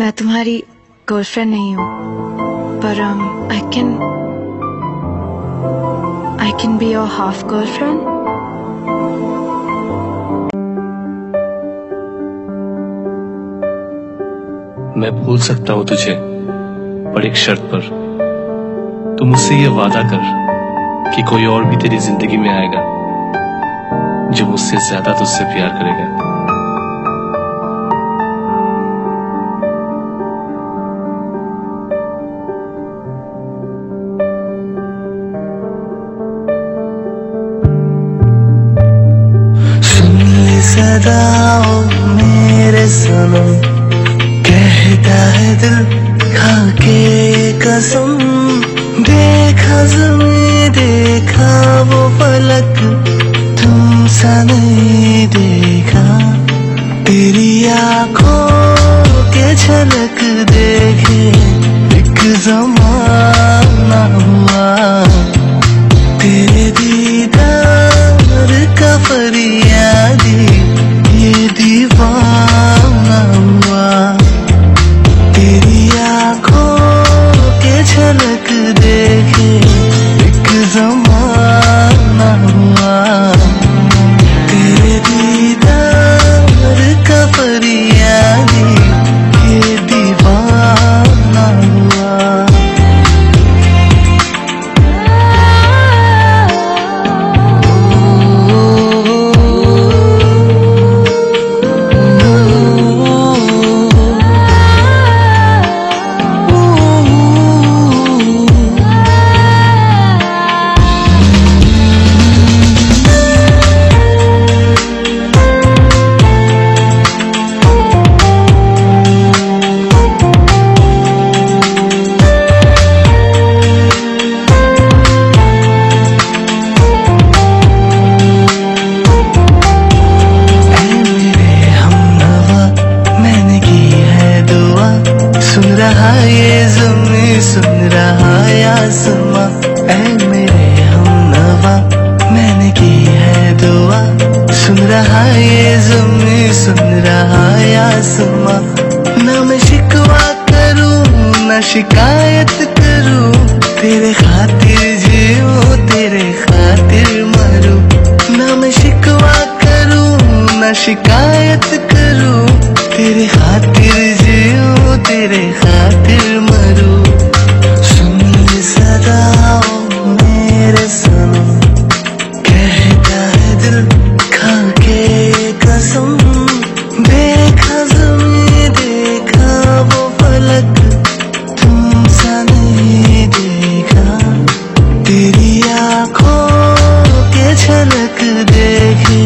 मैं तुम्हारी गर्लफ्रेंड नहीं हूँ पर I can I can be your half girlfriend मैं भूल सकता हूँ तुझे, पर एक शर्त पर। तू मुझसे ये वादा कर कि कोई और भी तेरी ज़िंदगी में आएगा, जो मुझसे ज़्यादा तुझसे प्यार करेगा। सदाओ मेरे सनम कहता है दिल खा के कसम। देखा जमी, देखा वो पलक तुम नहीं देखा। तेरी आँखों के झलक देखे, एक जमाना हुआ। रहा ये जमी सुन रहा ये आसमां ऐ मेरे हमनवा, मैंने की है दुआ। सुन रहा ये जमी सुन रहा ये आसमां न मैं शिकवा करूँ, न शिकायत करूँ। तेरे खातिर जीऊं, तेरे खातिर मरूं। न मैं शिकवा करूँ, न शिकायत तेरे खातिर मरू, सुन सदाओ मेरे सनम। कहता है दिल खा के कसम देखा जमी देखा वो फलक तुम सा नहीं देखा। तेरी आँखों के झलक देखे,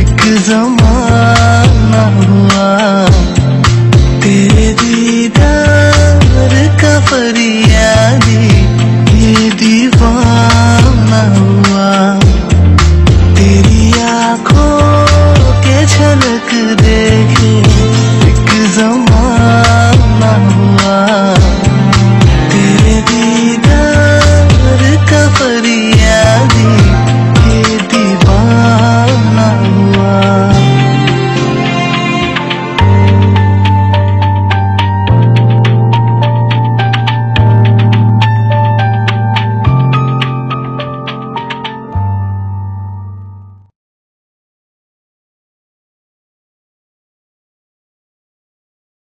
एक जमाना हुआ।